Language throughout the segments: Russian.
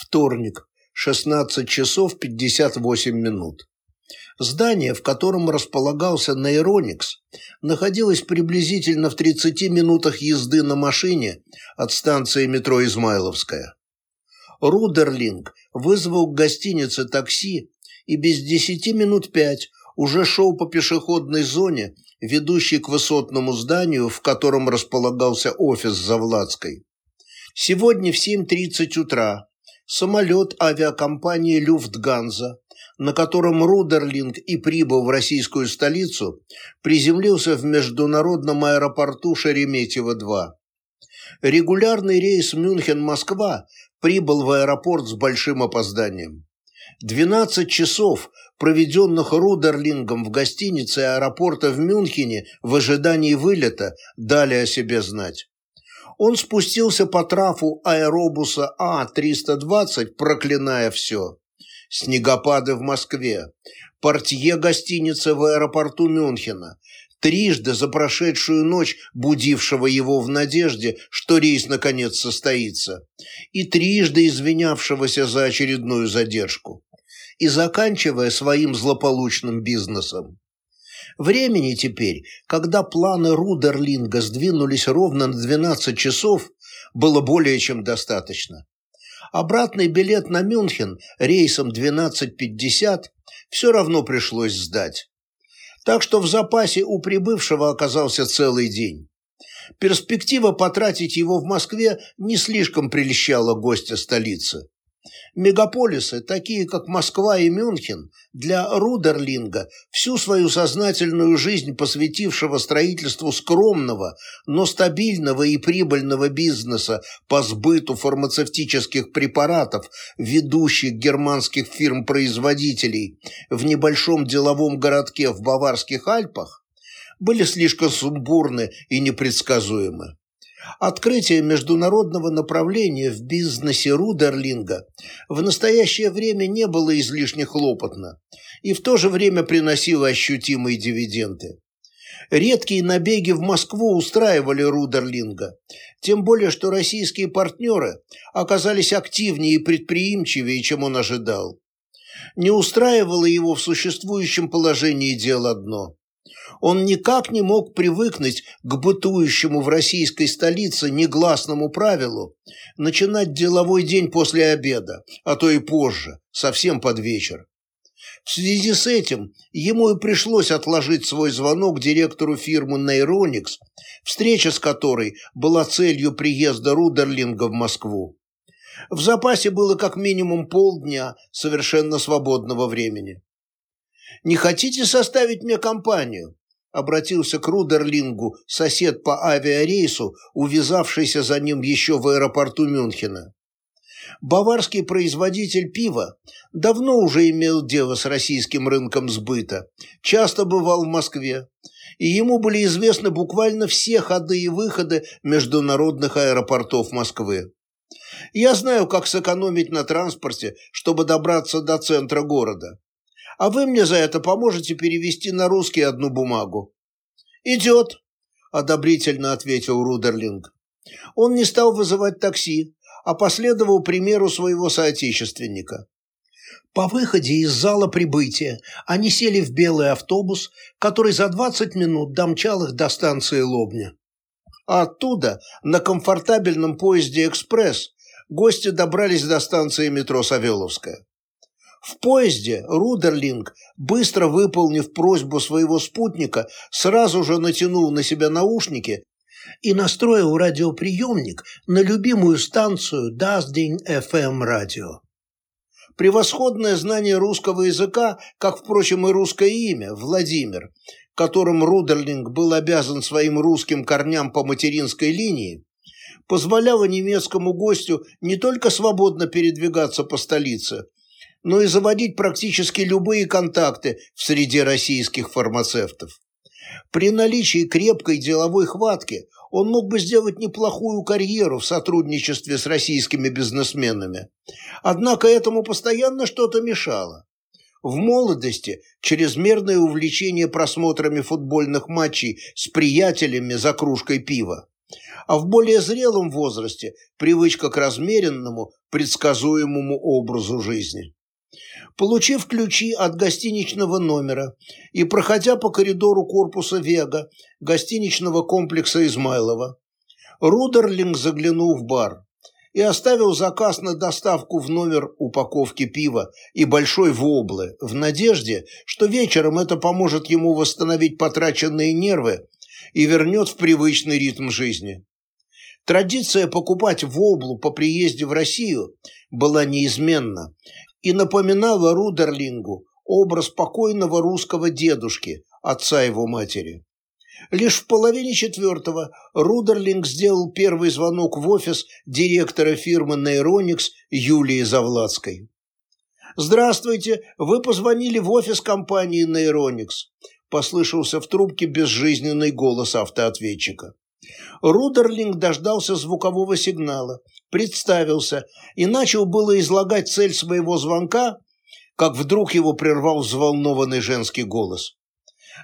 Вторник, 16 часов 58 минут. Здание, в котором располагался Нейроникс, находилось приблизительно в 30 минутах езды на машине от станции метро Измайловская. Рудерлинг вызвал к гостинице такси и без десяти минут пять уже шел по пешеходной зоне, ведущей к высотному зданию, в котором располагался офис Завладской. Сегодня в 7.30 утра самолет авиакомпании «Люфтганза», на котором Рудерлинг и прибыл в российскую столицу, приземлился в международном аэропорту Шереметьево-2. Регулярный рейс Мюнхен-Москва прибыл в аэропорт с большим опозданием. 12 часов, проведенных Рудерлингом в гостинице аэропорта в Мюнхене в ожидании вылета, дали о себе знать. Он спустился по трафу аэробуса А-320, проклиная все. Снегопады в Москве, портье гостиницы в аэропорту Мюнхена, трижды за прошедшую ночь будившего его в надежде, что рейс наконец состоится, и трижды извинявшегося за очередную задержку, и заканчивая своим злополучным бизнесом. Времени теперь, когда планы Рудерлинга сдвинулись ровно на 12 часов, было более чем достаточно. Обратный билет на Мюнхен рейсом 12.50 все равно пришлось сдать. Так что в запасе у прибывшего оказался целый день. Перспектива потратить его в Москве не слишком прельщала гостя столицы. Мегаполисы, такие как Москва и Мюнхен, для Рудерлинга, всю свою сознательную жизнь посвятившего строительству скромного, но стабильного и прибыльного бизнеса по сбыту фармацевтических препаратов ведущих германских фирм-производителей в небольшом деловом городке в Баварских Альпах, были слишком сумбурны и непредсказуемы. Открытие международного направления в бизнесе Рудерлинга в настоящее время не было излишне хлопотно и в то же время приносило ощутимые дивиденды. Редкие набеги в Москву устраивали Рудерлинга, тем более что российские партнеры оказались активнее и предприимчивее, чем он ожидал. Не устраивало его в существующем положении дел одно – он никак не мог привыкнуть к бытующему в российской столице негласному правилу начинать деловой день после обеда, а то и позже, совсем под вечер. В связи с этим ему и пришлось отложить свой звонок директору фирмы Neironix, встреча с которой была целью приезда Рудерлинга в Москву. В запасе было как минимум полдня совершенно свободного времени. «Не хотите составить мне компанию?» Обратился к Рудерлингу сосед по авиарейсу, увязавшийся за ним еще в аэропорту Мюнхена. Баварский производитель пива давно уже имел дело с российским рынком сбыта, часто бывал в Москве, и ему были известны буквально все ходы и выходы международных аэропортов Москвы. Я знаю, как сэкономить на транспорте, чтобы добраться до центра города а вы мне за это поможете перевести на русский одну бумагу». «Идет», – одобрительно ответил Рудерлинг. Он не стал вызывать такси, а последовал примеру своего соотечественника. По выходе из зала прибытия они сели в белый автобус, который за 20 минут домчал их до станции Лобня. А оттуда, на комфортабельном поезде «Экспресс», гости добрались до станции метро Савеловская. В поезде Рудерлинг, быстро выполнив просьбу своего спутника, сразу же натянул на себя наушники и настроил радиоприемник на любимую станцию Даздин FM радио. Превосходное знание русского языка, как, впрочем, и русское имя, Владимир, которым Рудерлинг был обязан своим русским корням по материнской линии, позволяло немецкому гостю не только свободно передвигаться по столице, но и заводить практически любые контакты в среде российских фармацевтов. При наличии крепкой деловой хватки он мог бы сделать неплохую карьеру в сотрудничестве с российскими бизнесменами. Однако этому постоянно что-то мешало. В молодости чрезмерное увлечение просмотрами футбольных матчей с приятелями за кружкой пива, а в более зрелом возрасте привычка к размеренному, предсказуемому образу жизни. Получив ключи от гостиничного номера и проходя по коридору корпуса «Вега» гостиничного комплекса Измайлова, Рудерлинг заглянул в бар и оставил заказ на доставку в номер упаковки пива и большой воблы в надежде, что вечером это поможет ему восстановить потраченные нервы и вернет в привычный ритм жизни. Традиция покупать воблу по приезде в Россию была неизменна и напоминала Рудерлингу образ покойного русского дедушки, отца его матери. Лишь в половине четвертого Рудерлинг сделал первый звонок в офис директора фирмы Нейроникс Юлии Завладской. «Здравствуйте, вы позвонили в офис компании Нейроникс», послышался в трубке безжизненный голос автоответчика. Рудерлинг дождался звукового сигнала, представился и начал было излагать цель своего звонка, как вдруг его прервал взволнованный женский голос.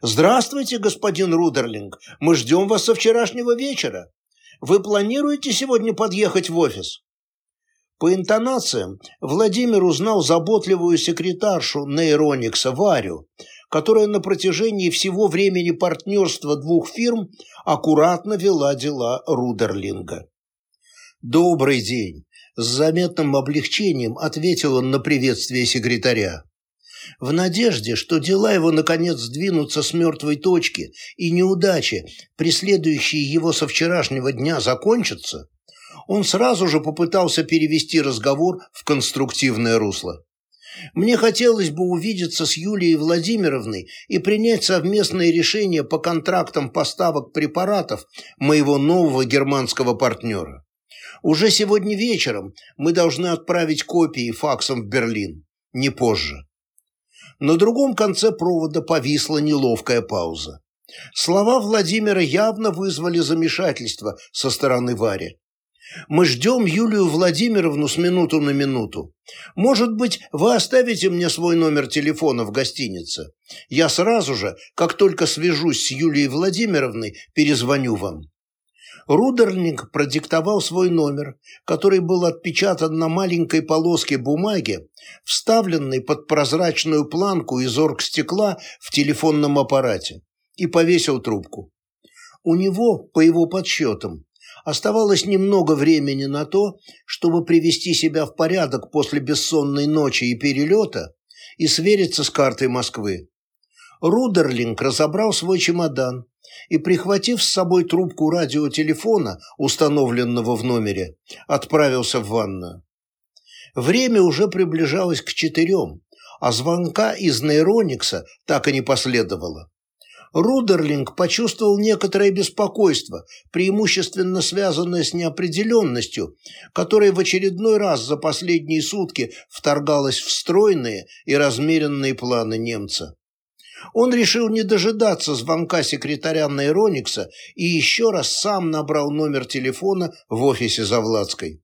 «Здравствуйте, господин Рудерлинг. Мы ждем вас со вчерашнего вечера. Вы планируете сегодня подъехать в офис?» По интонациям Владимир узнал заботливую секретаршу Нейроникса Варю, которая на протяжении всего времени партнерства двух фирм аккуратно вела дела Рудерлинга. «Добрый день!» – с заметным облегчением ответил он на приветствие секретаря в надежде, что дела его наконец сдвинутся с мертвой точки и неудачи, преследующие его со вчерашнего дня, закончатся, он сразу же попытался перевести разговор в конструктивное русло. Мне хотелось бы увидеться с Юлией Владимировной и принять совместное решение по контрактам поставок препаратов моего нового германского партнера. Уже сегодня вечером мы должны отправить копии факсом в Берлин, не позже. На другом конце провода повисла неловкая пауза. Слова Владимира явно вызвали замешательство со стороны Вари. «Мы ждем Юлию Владимировну с минуту на минуту. Может быть, вы оставите мне свой номер телефона в гостинице? Я сразу же, как только свяжусь с Юлией Владимировной, перезвоню вам». Рудерлинг продиктовал свой номер, который был отпечатан на маленькой полоске бумаги, вставленной под прозрачную планку из оргстекла в телефонном аппарате, и повесил трубку. У него, по его подсчетам, оставалось немного времени на то, чтобы привести себя в порядок после бессонной ночи и перелета и свериться с картой Москвы. Рудерлинг разобрал свой чемодан, и, прихватив с собой трубку радиотелефона, установленного в номере, отправился в ванную. Время уже приближалось к четырем, а звонка из нейроникса так и не последовало. Рудерлинг почувствовал некоторое беспокойство, преимущественно связанное с неопределенностью, которая в очередной раз за последние сутки вторгалась в стройные и размеренные планы немца он решил не дожидаться звонка секретаря Нейроникса и еще раз сам набрал номер телефона в офисе Завладской.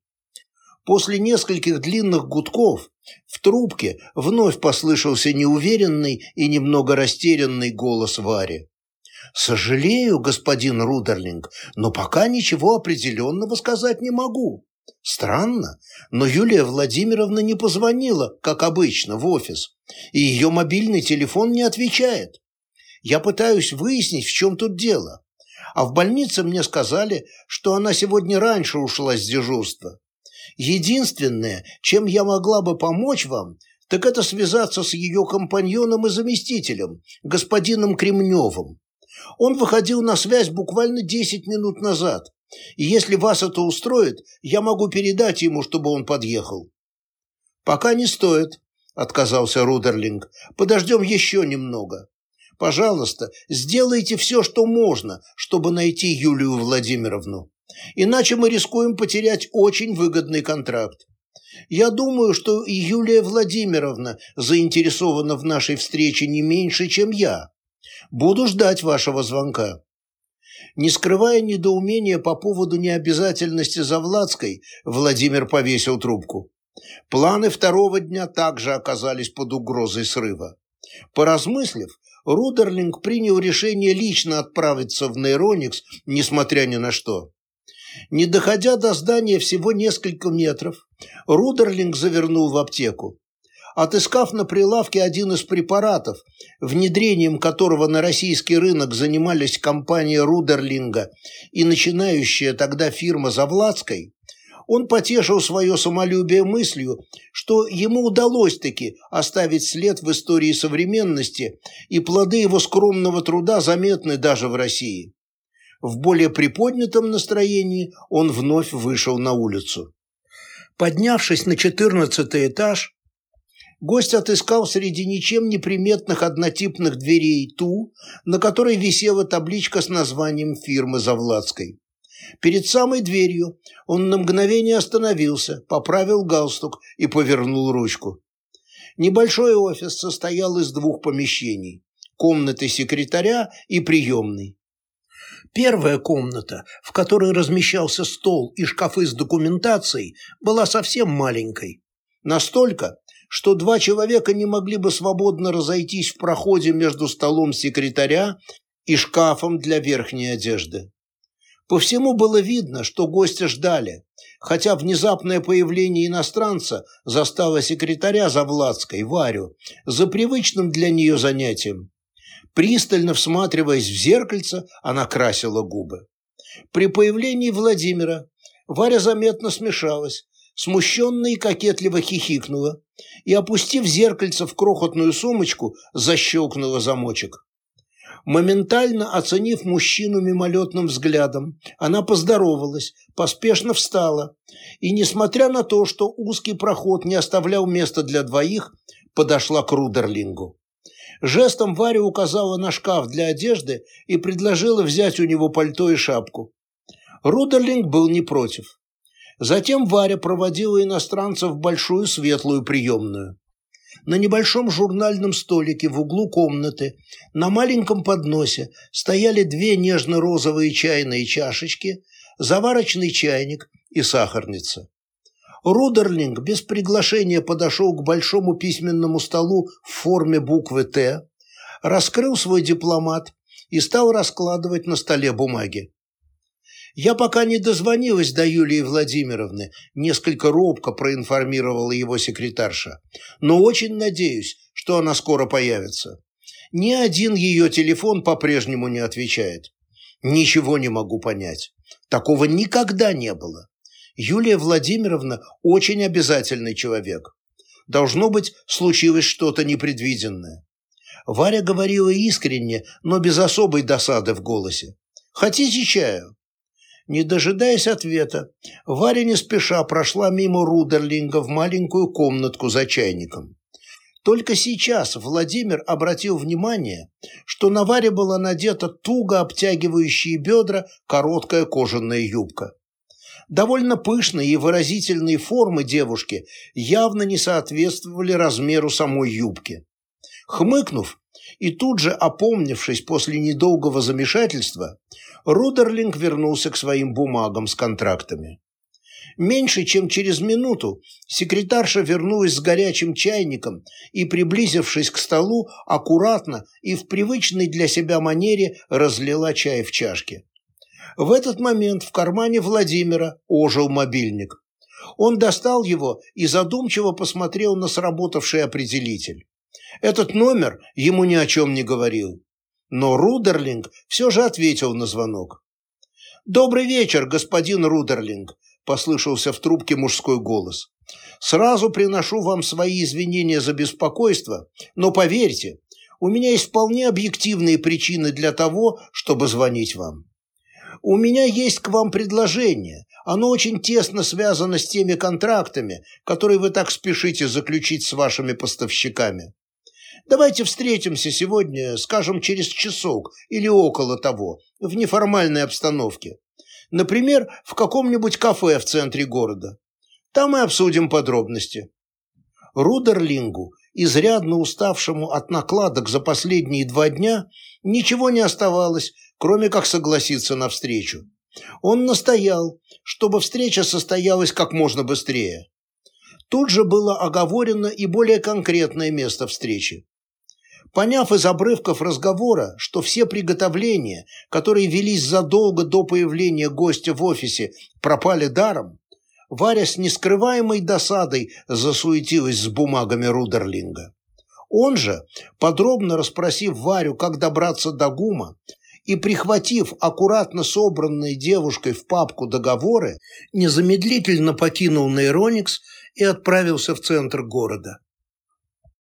После нескольких длинных гудков в трубке вновь послышался неуверенный и немного растерянный голос Вари. «Сожалею, господин Рудерлинг, но пока ничего определенного сказать не могу. Странно, но Юлия Владимировна не позвонила, как обычно, в офис, и ее мобильный телефон не отвечает. Я пытаюсь выяснить, в чем тут дело. А в больнице мне сказали, что она сегодня раньше ушла с дежурства. Единственное, чем я могла бы помочь вам, так это связаться с ее компаньоном и заместителем, господином Кремневым. Он выходил на связь буквально 10 минут назад, и если вас это устроит, я могу передать ему, чтобы он подъехал». «Пока не стоит», — отказался Рудерлинг. «Подождем еще немного. Пожалуйста, сделайте все, что можно, чтобы найти Юлию Владимировну. Иначе мы рискуем потерять очень выгодный контракт. Я думаю, что Юлия Владимировна заинтересована в нашей встрече не меньше, чем я. Буду ждать вашего звонка». Не скрывая недоумения по поводу необязательности Завладской, Владимир повесил трубку. Планы второго дня также оказались под угрозой срыва. Поразмыслив, Рудерлинг принял решение лично отправиться в Нейроникс, несмотря ни на что. Не доходя до здания всего несколько метров, Рудерлинг завернул в аптеку. Отыскав на прилавке один из препаратов, внедрением которого на российский рынок занимались компания Рудерлинга и начинающая тогда фирма Завладской, он потешил свое самолюбие мыслью, что ему удалось-таки оставить след в истории современности, и плоды его скромного труда заметны даже в России. В более приподнятом настроении он вновь вышел на улицу. Поднявшись на четырнадцатый этаж, гость отыскал среди ничем не приметных однотипных дверей ту, на которой висела табличка с названием фирмы Завладской. Перед самой дверью он на мгновение остановился, поправил галстук и повернул ручку. Небольшой офис состоял из двух помещений – комнаты секретаря и приемной. Первая комната, в которой размещался стол и шкафы с документацией, была совсем маленькой. Настолько, что два человека не могли бы свободно разойтись в проходе между столом секретаря и шкафом для верхней одежды. По всему было видно, что гостя ждали, хотя внезапное появление иностранца застало секретаря Завладской, Варю, за привычным для нее занятием. Пристально всматриваясь в зеркальце, она красила губы. При появлении Владимира Варя заметно смешалась, смущенно и кокетливо хихикнула и, опустив зеркальце в крохотную сумочку, защелкнула замочек. Моментально оценив мужчину мимолетным взглядом, она поздоровалась, поспешно встала и, несмотря на то, что узкий проход не оставлял места для двоих, подошла к Рудерлингу. Жестом Варя указала на шкаф для одежды и предложила взять у него пальто и шапку. Рудерлинг был не против. Затем Варя проводила иностранца в большую светлую приемную. На небольшом журнальном столике в углу комнаты на маленьком подносе стояли две нежно-розовые чайные чашечки, заварочный чайник и сахарница. Рудерлинг без приглашения подошел к большому письменному столу в форме буквы «Т», раскрыл свой дипломат и стал раскладывать на столе бумаги. «Я пока не дозвонилась до Юлии Владимировны», несколько робко проинформировала его секретарша. «Но очень надеюсь, что она скоро появится. Ни один ее телефон по-прежнему не отвечает. Ничего не могу понять. Такого никогда не было. Юлия Владимировна очень обязательный человек. Должно быть, случилось что-то непредвиденное». Варя говорила искренне, но без особой досады в голосе. «Хотите чаю?» Не дожидаясь ответа, Варя не спеша прошла мимо Рудерлинга в маленькую комнатку за чайником. Только сейчас Владимир обратил внимание, что на Варе была надета туго обтягивающие бедра короткая кожаная юбка. Довольно пышные и выразительные формы девушки явно не соответствовали размеру самой юбки. Хмыкнув и тут же опомнившись после недолгого замешательства, Рудерлинг вернулся к своим бумагам с контрактами. Меньше чем через минуту секретарша вернулась с горячим чайником и, приблизившись к столу, аккуратно и в привычной для себя манере разлила чай в чашке. В этот момент в кармане Владимира ожил мобильник. Он достал его и задумчиво посмотрел на сработавший определитель. Этот номер ему ни о чем не говорил. Но Рудерлинг все же ответил на звонок. «Добрый вечер, господин Рудерлинг», – послышался в трубке мужской голос. «Сразу приношу вам свои извинения за беспокойство, но поверьте, у меня есть вполне объективные причины для того, чтобы звонить вам. У меня есть к вам предложение. Оно очень тесно связано с теми контрактами, которые вы так спешите заключить с вашими поставщиками. Давайте встретимся сегодня, скажем, через часок или около того, в неформальной обстановке. Например, в каком-нибудь кафе в центре города. Там и обсудим подробности. Рудерлингу, изрядно уставшему от накладок за последние два дня, ничего не оставалось, кроме как согласиться на встречу. Он настоял, чтобы встреча состоялась как можно быстрее. Тут же было оговорено и более конкретное место встречи. Поняв из обрывков разговора, что все приготовления, которые велись задолго до появления гостя в офисе, пропали даром, Варя с нескрываемой досадой засуетилась с бумагами Рудерлинга. Он же, подробно расспросив Варю, как добраться до ГУМа, и, прихватив аккуратно собранные девушкой в папку договоры, незамедлительно покинул Нейроникс и отправился в центр города.